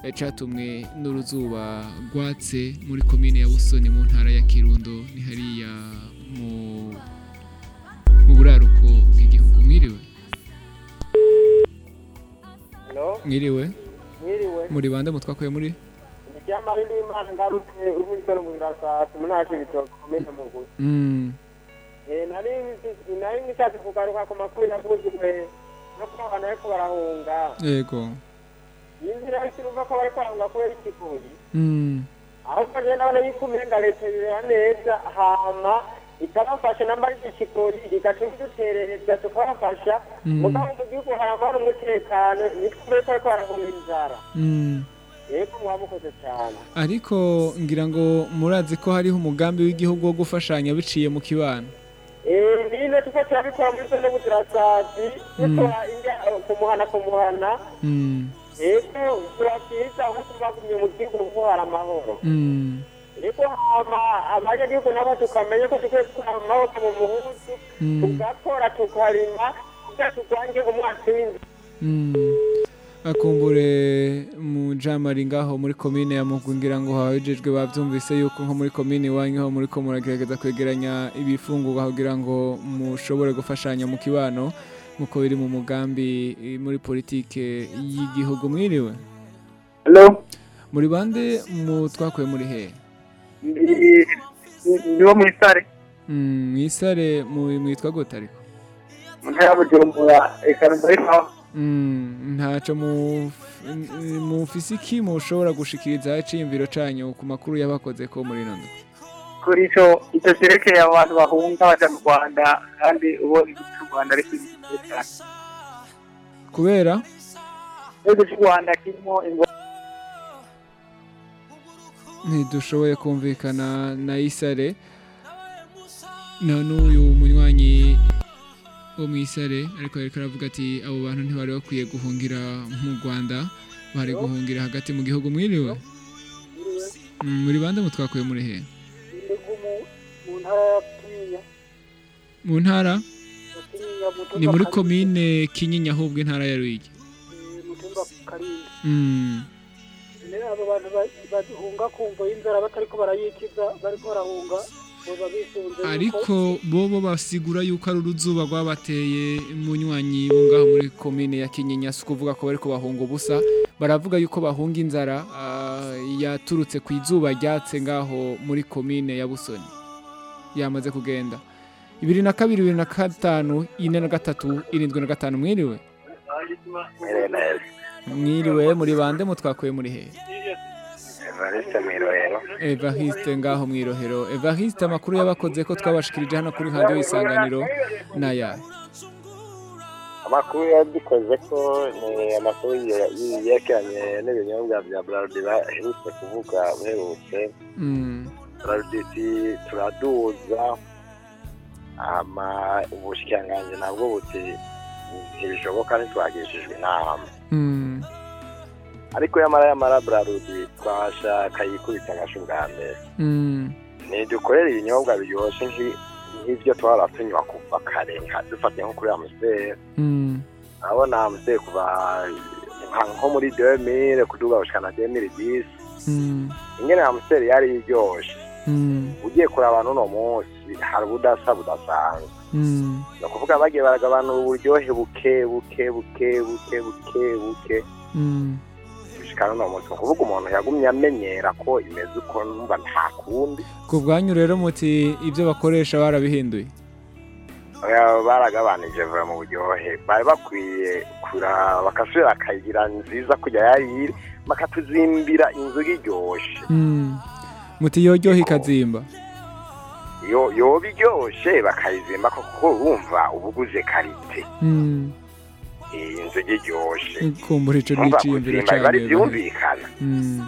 eh, catumwe n'uruzuba rwatse muri komine ya busoni mu ntara ya kirundo ni hariya mu buraruko. Mwiriwe mwiriwe muri bande mutwakuye muri Icyama rindi imana ngarutse ubunjwe mu bitoko komine muguzi. Mm. Eh nari nari nishatse kugaruka ku makuru yavuzwe no ko abantu bariko barahunga. yego Yinzira y'ikirumva ko bariko barahunga kubera ikiguyi. Mm. ahubwo rero nabona yuko umenga leta ibera neza hama ikabafasha namba ari ikigori igatuma iduterereza tukabafasha mugabo mu gihugu harabona umutekano nitwe bariko barahunga inzara yego mwamukoze cyane ariko ngira ngo murazi ko hariho umugambi w'igihugu wo gufashanya biciye mu kibano. Eh, nino tuko turabikora muri zone buzirasazi dukora inga kumuhana kumuhana Mm. yego turakwiza aho tubagumye mu gihugu kuko hari amahoro. Ariko hama abanyagihugu nabo tukamenya ko dukwiye gukura amaboko mu muhuzu Mm. tugakora tukarima kugira turwange umwasi w'inzara Mm. akumbure mu jamari ngaho muri komine ya Mugu ngira ngo hahejejwe bavyumvise yuko nko muri komine iwanyu ho muri ko muragerageza kwegeranya ibifungurwa kugira ngo mushobore gufashanya mu kibano nk'uko biri mu mugambi eh, muri politike y'igihugu mwiriwe Hello? muri bande mu twakuye muri hehe Wo muri sare Mm, mwisare mu- mwitwa gute ariko? Mu ntara ya bujumbura ikanumba rikawa Mm, ntaco mu mufise iki mushobora gushikiriza iciyumviro canyu ku makuru yabakoze ko muri ino ndwi kuri ico ico cerekeye abo bantu bahunga baja mu rwanda kandi ubona igihugu c'u rwanda ari cyiza cyane kubera? Igihugu c'u rwanda kirimo ingorane ntidushoboye kumvikana na isare. Na n'uyu munywanyi wo mu isare ariko ariko aravuga ati abo bantu ntibari bakwiye guhungira mu rwanda bari guhungira hagati mu gihugu mwiriwe. Muri bande mutwakuye muri he? Mu ntara? Ni muri komine kinyinya ahubwo intara ya ruyigi. Bahunga kumva y'inzara batariko barayikiza bariko barahunga ariko bobo basigura yuko ari uruzuba rwabateye munywanyi bo ngaho muri komine ya kinyinya. Si ukuvuga ko bariko bahunga ubusa baravuga yuko bahunga inzara ah, yaturutse ku izuba ryatse ngaho muri komine ya busoni. Yamaze kugenda. Ibiri na kabiri bibiri na gatanu ine na gatatu irindwi na gatanu. Mwiriwe. Mwiriwe muri bande mutwakuye muri hehe? Evariste mirohero. Evariste ngaho mwirohero Evariste amakuru yabakoze ko twabashikirije hano kuri radio isanganiro naya amakuru yadukoze ko ni amakuru ye- yerekeranye n'ibinyobwa bya braludi baherutse kuvuga uherutse mm. braludi turaduza ama ubushikiranganji nabwo buti ntibishoboka ntitwagishijwe inama. Mm. Ariko yamara yamara braludi twashaka yikubita agasho bwa mbere ntidukorere ibinyobwa biryoshye nk'i- nk'ibyo twaba tunywa kuva kare nka- dufatiye nko kuri amusiteri urabona amusiteri kuva nka- nko muri demire kuduga gushika na demire disi ingene amusiteri yari iryoshe ugiye kureba abantu uno munsi hari ubudasa budasanzwe ni ukuvuga bagiye baragabanura uburyohe buke buke buke buke buke buke Munsi ni ukuvuga umuntu yagumye amenyera ko imeze uko numva nta kundi. Ku bwanyu rero muti ibyo bakoresha barabihinduye? Baragabanije vuba mu buryohe. Bari bakwiye kuraba bakasubira bakayigira nziza kujya yayiri bakatuzimbira inzu iryoshe. Mm. muti yoryoha ikazimba? Yo yoba iryoshe bakayizimba ko kuko wumva uba uguze karite. Mm. Iyi nzoga iryoshe kumbura ico n'iciyumviro kuzimba biba ari canyu byumvikana Mm.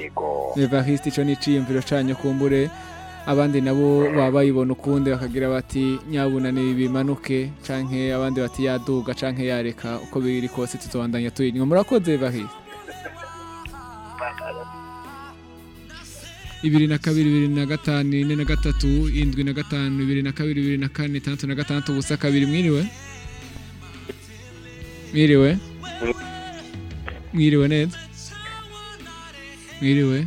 yego. Evariste ico n'iciyumviro canyu kumbure. Abandi nabo baba bayibona ukundi bakagira bati nyabuna ni bimanuke canke abandi bati yaduga canke yareka. Uko biri kose tuzobandanya tuyinywa. Murakoze Evariste ibiri na kabiri bibiri na gatanu ine na gatatu indwi na gatanu bibiri na kabiri bibiri na kane itandatu na gatandatu ubusa kabiri. Mwiriwe mwiriwe mwiriwe neza mwiriwe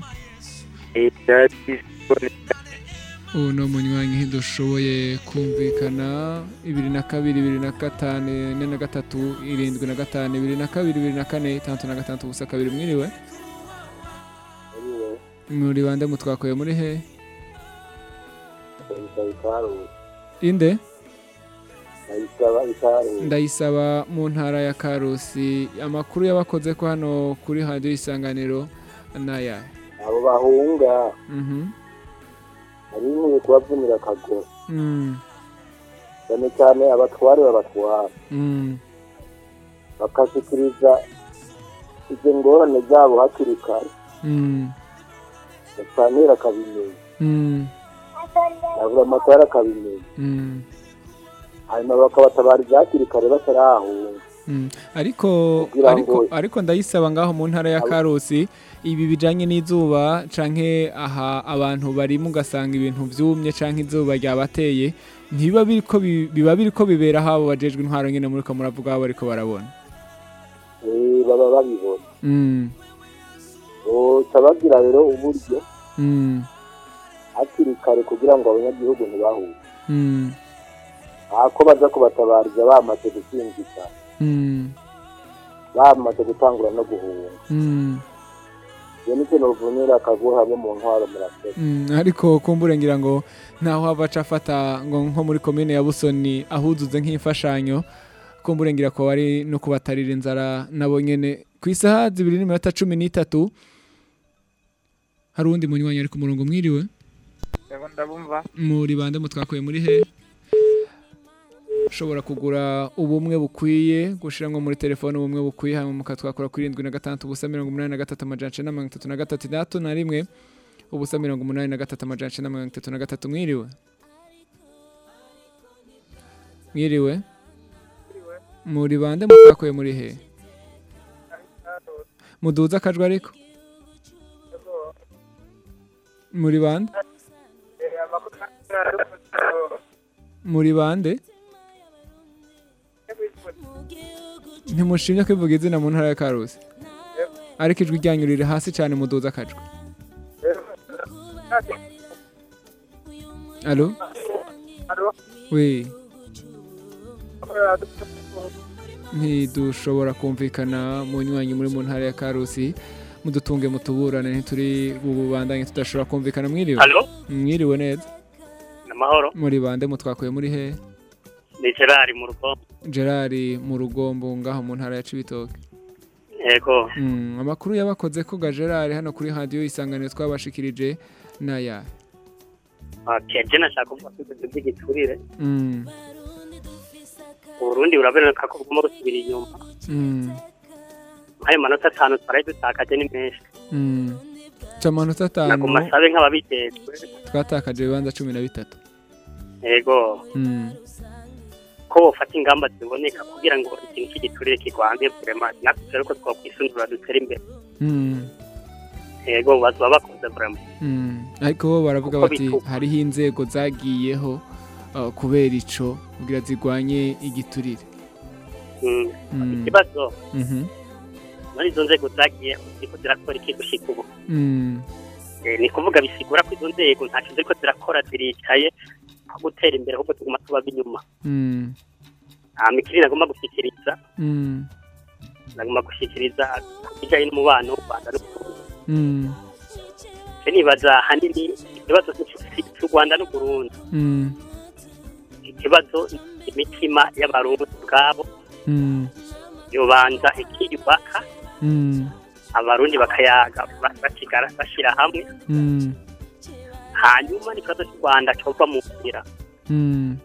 ubu ni umunywanyi ntidushoboye kumvikana. Ibiri na kabiri bibiri na gatanu ine na gatatu irindwi na gatanu ibiri na kabiri bibiri na kane itandatu na gatandatu ubusa kabiri. Mwiriwe muri bande mutwakuye muri he? inde? Ndayisaba mu ntara ya karusi. Amakuru y'abakoze ko hano kuri radiyo isanganiro n'aya. Abo bahunga. Mhm. hari nkwiye kubavunira akagoro Mm, cyane cyane abatware babatwara mm, bakashyikiriza izo ngorane zabo hakiri kare. Mm, basanira akabimenya nabura amatwara akabimenya hanyuma bakabatabariza hakiri kare batarahunga mm. ariko ariko ariko ndayisaba ngaho mu ntara ya karusi ibi bijanye n'izuba canke aha abantu barimo ugasanga ibintu vyumye canke izuba ryabateye ntibiba biriko bi- biba biriko bibera habo bajejwe intwaro nyene muriko muravuga aho bariko barabona. Eh, baba babibona. Mm, boca bagira rero uburyo mm, hakiri kare kugira ngo abanyagihugu ntibahure ako baza kubatabariza bamaze gusinzika mm, bamaze gutangura no guhunga. Mm. iyo ni cyo nuvunira akaguha hamwe mu ntwaro muraseka. Mm, ariko kumbure ngira ngo ntaho hava aca afata ngo nko muri komine ya Busoni ahuzuze nk'imfashanyo kumbure ngira ko ari no kubatarira inzara nabo nyene. Ku isaha zibiri n'iminota cumi n'itatu hari uwundi munywanyi ari ku murongo mwiriwe? Yego ndabumva. Muri bande mutwakuye muri he? Ushobora kugura ubumwe bukwiye gushiramwo muri telefone ubumwe bukwiye hanyuma mukatwakura kuri irindwi na gatandatu ubusa mirongo umunani na gatatu amajana icenda na mirongo itatu na gatatu itandatu na rimwe ubusa mirongo umunani na gatatu amajana icenda na mirongo itatu na gatatu. Mwiriwe? Mwiriwe? Muri bande? Mutwakuye muri he? Muduze akajwi ariko. Muri bande? Muri bande? Ntimushimye kwivuga izina mu ntara ya karusi. Ariko ijwi ryanyu riri hasi cyane muduze akajwi. Alo we ntidushobora kumvikana mu nywanyi muri mu ntara ya karusi. Mudutunge mutuburane ntituri bubandanye tudashobora kumvikana. Mwiriwe? Alo? mwiriwe neza? Amahoro. Muri bande mutwakuye muri he? Ni gerard mu rugo. Gerard mu rugombo ngaho mu ntara ya cibitoke. Yego. Mm, amakuru yabakoze ko ga gerard hano kuri radiyo isanganiro twabashikirije n'aya okay je nashaka kuvuga ko ibintu by'igiturire Mm, uburundi buraboneka ko bugomba gusubira inyuma. Mm, ayo manota atanu twaraye dutakaje ni menshi. Amanota atanu. Naguma asabe nk'ababijejwe twatakaje ibibanza cumi na bitatu. Yego. Ko bofata ingamba ziboneka kugira ngo ikintu cy'igiturire kirwanye vraiment natwe turebe ko twakwisundura dutere imbere. Yego bazoba bakoze vraiment. Mm. ariko bo baravuga bati hariho inzego zagiyeho uh, kubera ico kugira zigwanye igiturire. Mm. Mm. ikibazo. Mhm. muri izo nzego zagiye ziriko zirakora iki gushika ubu? Eh, ni kuvuga bisigura ko izo nzego ntacyo ziriko zirakora ziricaye gutera imbere ahubwo tuguma tuba inyuma. Mm, hama ikindi nagomba gushyikiriza. Mm, nagomba gushyikiriza ku bijyanye n'umubano w'u rwanda n'uburundi mm, je nibaza ahanini ikibazo cy'u- rwanda n'uburundi ikibazo imitima y'abarundi ubwabo yobanza ikiyubaka. Abarundi bakayaga bashyira hamwe. Hanyuma cy'u rwanda cyova mu nzira. Mm.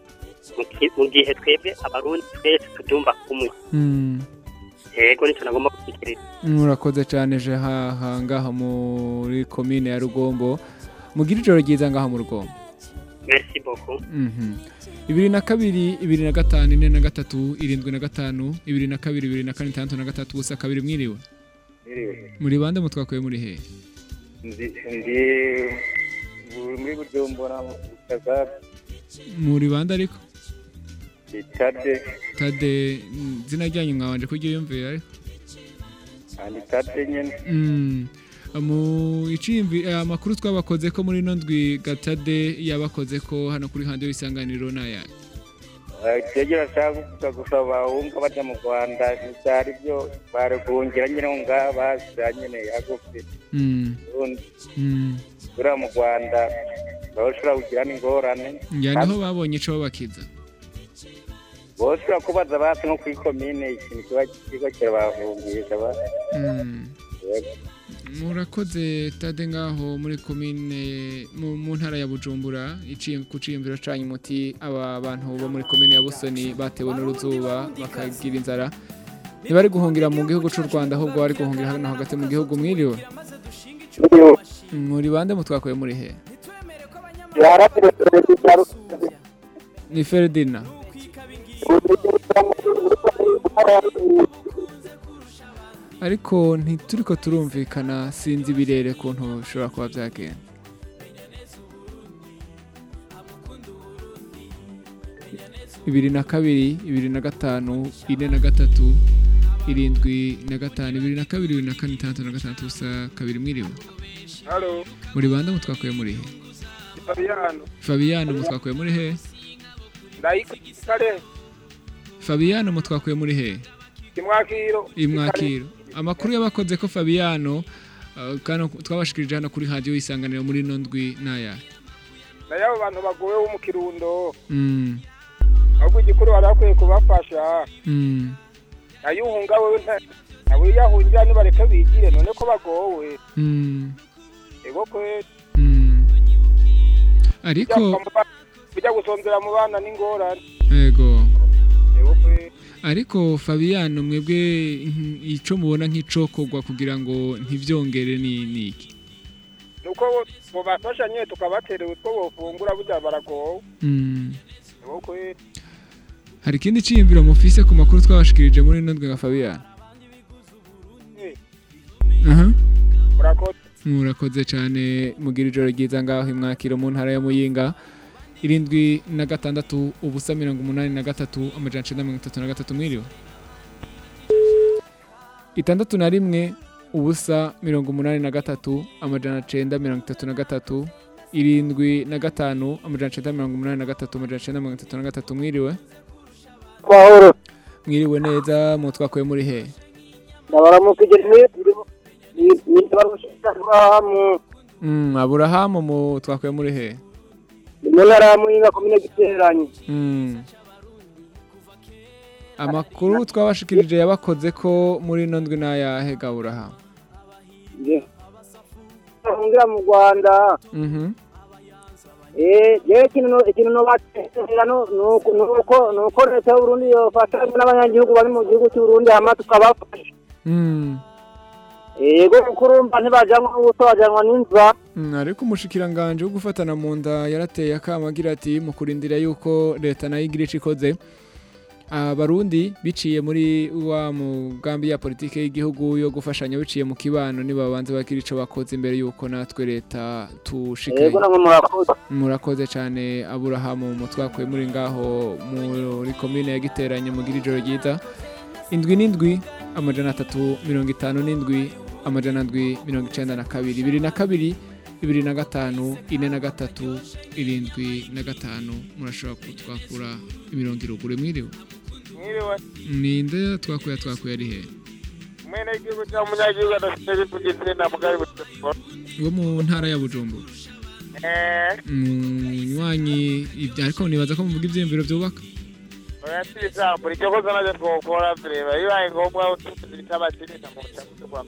mu gihe twebwe abarundi twese tubyumva kumwe. Mm. yego ni cyo nagomba gushyikiriza murakoze cyane je haha ngaha muri komine ya rugombo. Mugira ijoro ryiza ngaha mu rugombo. Merci beaucoup. Mhm. ibiri na kabiri ibiri na gatanu ine na gatatu irindwi na gatanu ibiri na kabiri ibiri na kane itandatu na gatatu ubusa kabiri mwiriwe. Muri bande mutwakuye muri hehe? Ndi muri bujumbura mu bande ariko? tade. Mm, izina ryanyu mwabanje kuryiyumvira ariko? Kandi itade nyine Mm. mu icimbi eh, amakuru twabakoze ko muri ino ndwi gatade yabakoze ko hano kuri handi y'isanganiro naya itegera ashaka kuvuga gusa bahunga bajya mu rwanda ntibyari byo bari guhungira nyine ngaha baza nyine Mm. ubundi Mm. buriya mu rwanda bashobora kugira n'ingorane ni ho babonye ico babakiza bashobora kubaza basi nko kuri komine ikintu kiba kiba kirabahungisha Mm. Murakoze tade ngaho muri komine mu ntara ya bujumbura ku ciyumviro canyu muti aba bantu bo muri komine ya busoni batewe n'uruzuba bakagira inzara. Ntibari guhungira mu gihugu c'u rwanda ahubwo bari guhungira hano hagati mu gihugu mwiriwe muri bande mutwakuye muri he? Ni feridina ariko ntituriko turumvikana sinzi ibirere kuntu bishobora kuba byagenda. Bibiri na kabiri bibiri na gatanu ine na gatatu irindwi na gatanu bibiri na kabiri bibiri na kane itandatu na gatandatu gusa kabiri mwiriwe. Muri bande mutwakuye muri he? Fabiyano mutwakuye muri he? Fabiyano mutwakuye muri he? Imwakiro. Amakuru y'abakoze ko fabiyano uh, twabashikirije hano kuri hadiyo isanganiro muri ino ndwi naya na yo abo bantu bagowe bo mu kirundo. Mm, ahubwo igikuru bari bakwiye kubafasha. Mm, na yo uhunga wewe nta- nawe yahungira nibareke bigire none ko bagowe. Mm, ego kwe ariko bijya gusonzera mu bana n'ingorane ego. Ego kwe ariko fabiyano mwebwe ico mubona nk'icokorwa kugira ngo ntivyongere ni niki nuko bobafasha nyine tukabatera utwo bofungura burya baragowe. Mm. kwe. Hari ikindi ciyumviro mufise ku makuru twabashikirije muri ino nka fabiyano aha. Murakoze. Cyane mugira ijoro ryiza ngaho imwakiro mu ntara ya muyinga. Irindwi na gatandatu ubusa mirongo umunani na gatatu amajana icenda mirongo itatu na gatatu mwiriwe. Itandatu na rimwe ubusa mirongo umunani na gatatu amajana cenda mirongo itatu na gatatu. Irindwi na gatanu amajana cenda mirongo umunani na gatatu amajana cenda mirongo itatu na gatatu mwiriwe. Mwiriwe neza mutwakuye muri he? Ndabaramukije ni ndabarushika Abrahamu mm, aburahamu mutwakuye muri he? Mu ntara ya Muyinga komine Giteranyi Mm. amakuru twabashikirije yabakoze ko muri ino ndwi n'ayahe gaburahamu bahungira mu Rwanda Mhm. eh je ikintu no- ikintu no batera no nuko nuko nuko leta y'u Burundi yofasha n'abanyagihugu bari mu gihugu cy'u Burundi hama tukabafasha Mm. Yego kuko urumva ntibajanwa n'ubuso bajanwa n'inzara Mm, ariko umushikiranganje wo gufatana mu nda yarateye akama agira ati mu kurindira yuko leta na yo igira ico ikoze abarundi biciye muri wa mugambi ya politike y'igihugu yo gufashanya biciye mu kibano nibabanze bagira ico bakoze imbere yuko natwe leta tushikaye murakoze. Murakoze cyane aburahamu mutwakuye muri ngaho muri komine ya giteranye mugira ijoro ryiza. Indwi n'indwi amajana atatu mirongo itanu n'indwi amajana ndwi mirongo icenda na kabiri bibiri na kabiri bibiri na gatanu ine na gatatu irindwi na gatanu. Murashobora kutwakura imirongo iruguru mwiriwe. Mwiriwe ninde twakuye twakuye ari he? Mwene igihugu cya munyagihugu adafite bivugize na mugari bujumbura wo mu ntara ya bujumbura? Eh. Munywanyi ibyo ariko nibaza ko muvuga ibyiyumviro byubaka. Si ijambo iryo koza na byo twokora tureba bibaye ngombwa tutabatirisha mu bucaguzi bwa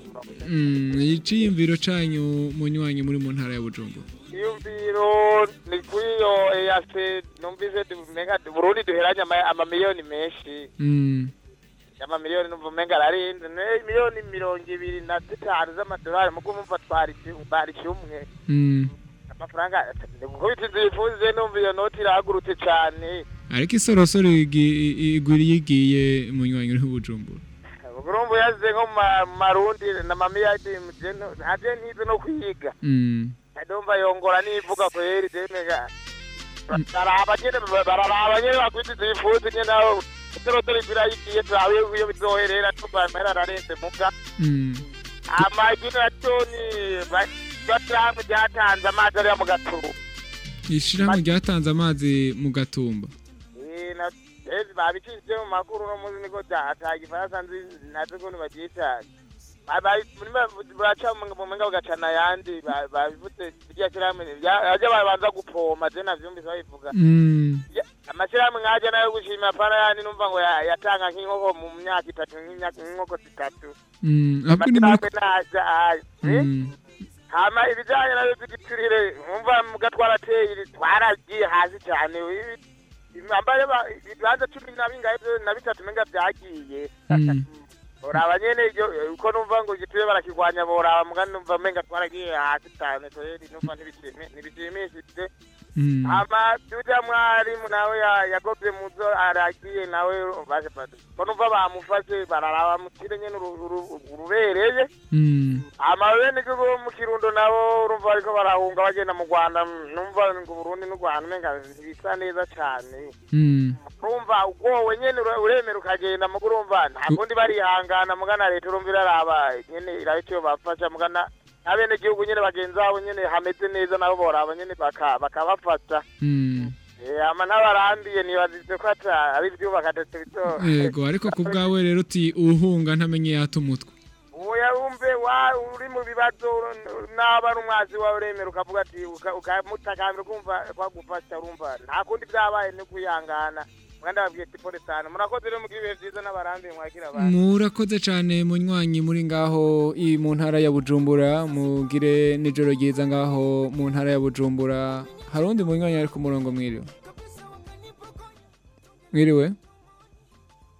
Mm, iciyumviro canyu munywanyi muri mu ntara ya bujumbura iyumviro ni kuri iyo eyase numvise umenga burundi duheranye ama- amamiliyoni menshi Mm. amamiliyoni numva umenga ararinze ne miliyoni mirongo ibiri na zitanu z'amadolari mugo mumva twari Mm. amafaranga ubwo bitinze bifuze numva iyo noti irahagurutse cyane ariko isorosoro igiye mu nywanyi uri bujumbura. Urumva yaze nko mu ma- mu marundi na mamiyadi ntaje ntize no kwiga. Mm. ndumva yongora nivuga kweri demega baraba nyene bararaba nyene bakwitiza ibifuzi nyene aho itorotoro igira yigiye turabe iyo bizoherera tumva amahera ararenze muga. Mm. amagini naco ni bashyirahamwe ryatanze amazi ariya mu gaturu ishirahamwe ryatanze amazi mu gatumba. Babicishije mu makuru no muzi niko ata gifaransa nzi nazi ukuntu baryita Ba- ba- muri ba- buraca mu menga bagacana ayandi ba- babivutse irya shyirahamwe ajya babanza gupoma je navyumvise babivuga amashyirahamwe nkajya na yo gushima pana yandi numva ngo ya- yatanga nk'inkoko mu myaka itatu nk'inkoko zitatu amashyirahamwe naja hama ibijanye navyo vy'igiturire umva muga twarateye twaragiye hasi cane ambaye ibibanza cumi na bingahe na bitatu menga vyagiye Mm. oraba nyene iryo uko numva ngo igiturire barakigwanya boraba muga numva menga twaragiye hasi cane kweri numva ntibishimi- ntibishimishije Mm. hama tuja mwarimu nawe ya- yagobye muzo aragiye nawe baje bati ko numva bamufashe bararaba mutire nyene uru- uru- urubereye Mm. hama bene igihugu bo mu kirundo nabo urumva bariko barahunga bagenda mu rwanda numva ngo uburundi n'u rwanda umenga ntibisa neza cane Mm. urumva ugowe nyene ura- uremera igihugu nyene bagenzi babo nyene hameze neza nabo boraba nyene baka- bakabafasha Mm. Eh, ama n'abarambiye nibazize ko ata ari ivyubaka atatu bito yego ariko ku bwawe rero uti uhunga ntamenye yata umutwe. Uya wumve wa uri mu bibazo naba ari umwazi wawe uremera ukavuga ati uka- ukamutakambira ukumva kwagufasha urumva. Nta kundi byabaye no kwihangana mwanda babwiye ati pole sana murakoze rero mugira ibihe vyiza n'abarambiye mwagira abantu. Murakoze cyane munywanyi muri ngaho mu ntara ya bujumbura. Mugire nijoro ryiza ngaho mu ntara ya bujumbura. Hari undi munywanyi ari ku murongo mwiriwe? Mwiriwe?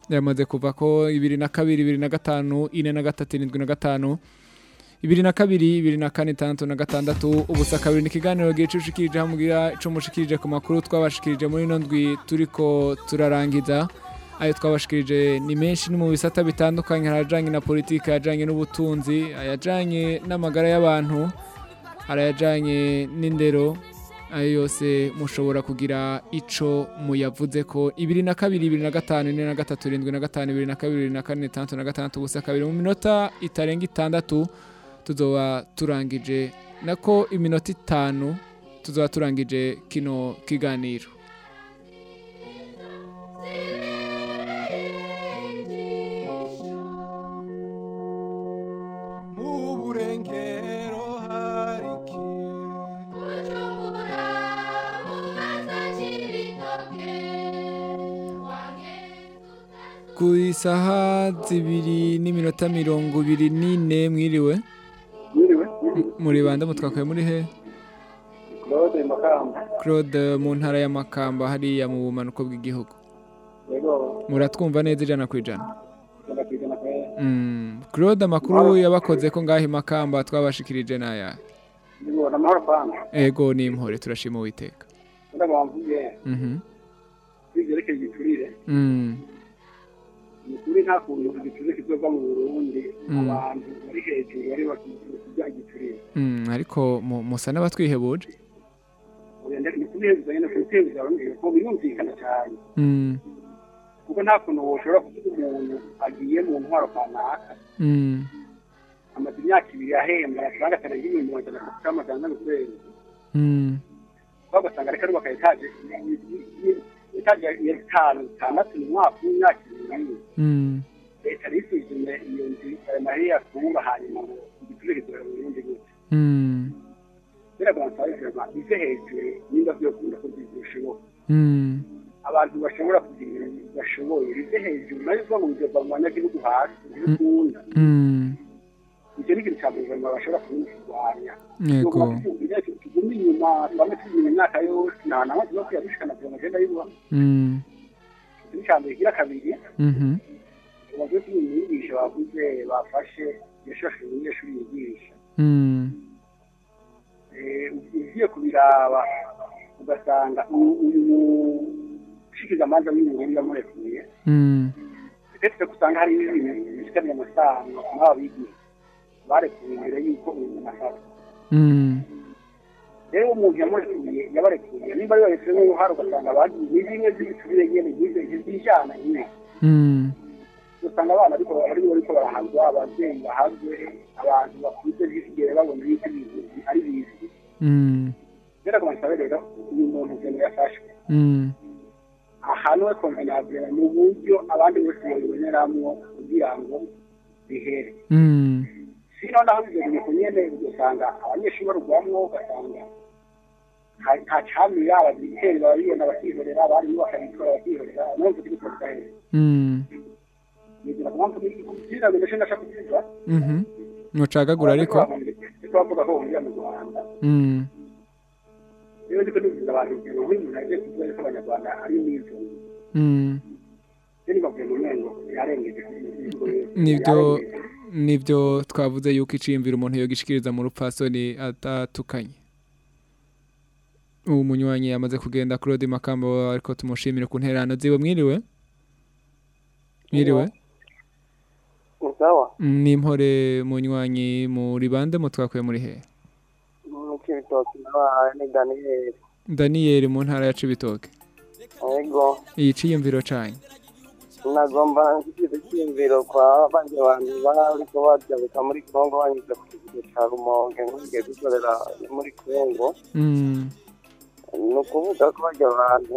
Yamaze kuva ko ibiri na kabiri ibiri na gatanu ine na gatatu irindwi na gatanu. Ibiri na kabiri ibiri na kane itandatu na gatandatu. Ubusa kabiri ni ikiganiro gicushikirije hamubwira ico mushikirije ku makuru twabashikirije muri ino ndwi turiko turarangiza. Ayo twabashikirije ni menshi ni mu bisata bitandukanye. Hari ajanye na politiki ajanye n'ubutunzi ayajanye n'amagara y'abantu hari ayajanye n'indero. Ayo yose mushobora kugira ico muyavuze ko ibiri na kabiri ibiri na gatanu ine na gatatu irindwi na gatanu ibiri na kabiri ibiri na kane itandatu na gatandatu. Ubusa kabiri mu minota itarenga itandatu. Tuzoba turangije nako iminota itanu tuzoba turangije kino kiganiro ku isaha zibiri n'iminota mirongo ibiri n'ine Mwiriwe. Muri bande mutwakaye muri he? Claude Makamba. claude mu ntara y'amakamba hariya mu bumanuko bw'igihugu. Muratwumva neza ijana ku ijana. Mm, claude amakuru yabakoze ko ngaho imakamba twabashikirije n'aya ego ni impore turashima uwiteka. Nta kuntu igiturire kizova mu Burundi. Mm. Abantu bari hejuru bari kurya igiturire. mm, ariko mu- musa n'abatwihebuje Ni kubiheza nyene kubiteza abandi ko birumvikana cyane. Mm, Kuko nta kuntu woshobora kuvuga umuntu agiye mu ntwaro kanaka. mm, Amaze imyaka ibiri ahembwa amafaranga atari y'ibihumbi magana atatu y'amajana ane ku kwezi. mm, bagasanga ariko arubaka etaje etaje ya bitanu bitandatu mu mwaka w'imyaka ibiri mm, leta risuzumye iyo nzu mahera yakunga hanyuma ngo igiturire mu burundi gute mm, babizima bive hejuru nimba byokunda ko bishoboka mm, abantu bashobora kugira ibintu bashoboye bive hejuru na yo bizova mu banyagihugu hasi ntibikunda mm, icyo ni ikintu cya guverinoma bashobora kubirwanya Yego. tugume inyuma twame turi inyuma imyaka yose nta nama tuba kwiyadushikana kugira ngo agenda yibuha Mm. icya mbere kigira kabiri Mhm. bavuye kuri iyi nyigisho bavuze bafashe yashashe umunyeshuri yigisha Mm. Eh, ugiye kubiraba ugasanga uyu uyu ushikiza amanza w'inyungu yamurekuye Mm. ndetse usanga hari ibintu bifitanye amasano n'aba bigisha barekuye mbere y'uko uyu muntu afatwa Mm. rero umuntu yamurekuye yabarekuye nimba yose n'uruhare ugasanga bagiye ni bimwe by'ibicurire nyine byijana nyine Mm. usanga abana ariko bari bariko barahazwa ababyeyi bahazwe abantu bakuze ntibigere babona yuko ibintu ari bizi Mm. rero kubansabe rero uyu muntu ugenda yafashwe Mm. ahantu we konvenabure mu buryo abandi bose babiboneramwo kugira ngo bihere Sino naho ibyo bintu nyene ugasanga abanyeshuri barugwamwo ugasanga nta- camira ababiteri babibona bakihorera abarimu bakabikora bakihorera naho mvuga ibiko bidahera Mm. nigira mpamvu kugira ngo ndashaka kuvuga Mhm. Nucagagura ariko. bavuga ko bumvira mu Rwanda Mm. rero ndiko nifuza abantu ibyo bintu nagiye kuvuga yuko abanyarwanda ari mwiza Mm. rero bavuye mu mengo yarengeje Nibyo ni byo twavuze yuko iciyumvira umuntu yogishikiriza mu rupfasoni atatukanye. Ubu munywanyi yamaze kugenda Claude Makamba ariko tumushimire ku nterano ziwe mwiriwe. Mwiriwe. sawa Ni impore munywanyi muri bande mutwakuye muri he? mu kibitoki nabahaye ni daniyeli mu ntara ya Cibitoke. ego Iyi ciyumviro canye. nagomba icyiyumviro kwa bandi bantu bariko bajabuka muri kongo banyuze ku kigo ca rumonge nk'igihe dukorera muri kongo Mm. ni ukuvuga ko barya abantu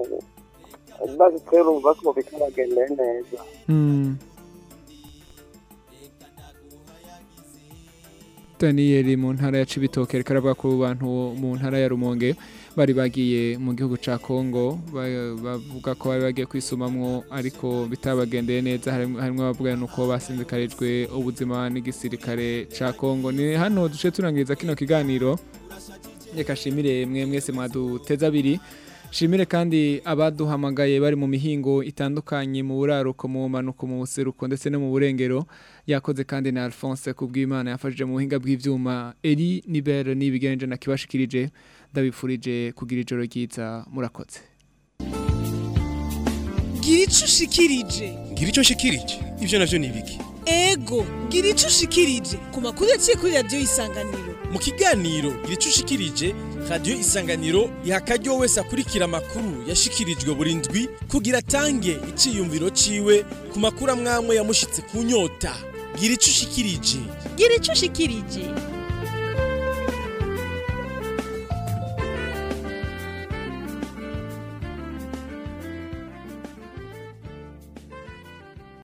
bazitwe urumva ko bikabagendeye neza Mm. Daniel mu ntara ya Cibitoke reka aravuga ku bantu mu ntara ya Rumonge bari bagiye mu gihugu ca Kongo ba- bavuga ko bari bagiye kwisumamwo ariko bitabagendeye neza harimwo abavuga nuko basinzikarijwe ubuzima n'igisirikare ca Kongo ni hano duce turangiriza kino kiganiro. Reka shimire mwe mwese mwaduteza abiri. Shimire kandi abaduhamagaye bari mu mihingo itandukanye mu buraruko mu manuko mu buseruko ndetse no mu burengero. Yakoze kandi na Alphonse kubw'Imana yafashije mu buhinga bw'ivyuma. Eri Nibere nibigenje na kibashikirije. Ndabifurije kugira ijoro ryiza murakoze. Gira ico ushikirije. Ngira icyo nshikirije ibyo navyo ni ibiki? Ego gira ico ushikirije. Ku makuru yaciye kuri radiyo isanganiro. Mu kiganiro gira icyo ushikirije radiyo isanganiro iha akaryo wese akurikira amakuru yashikirijwe buri ndwi kugira atange iciyumviro ciwe ku makuru amwamwe yamushitse ku nyota. Gira icyo ushikirije. Gira ico ushikirije.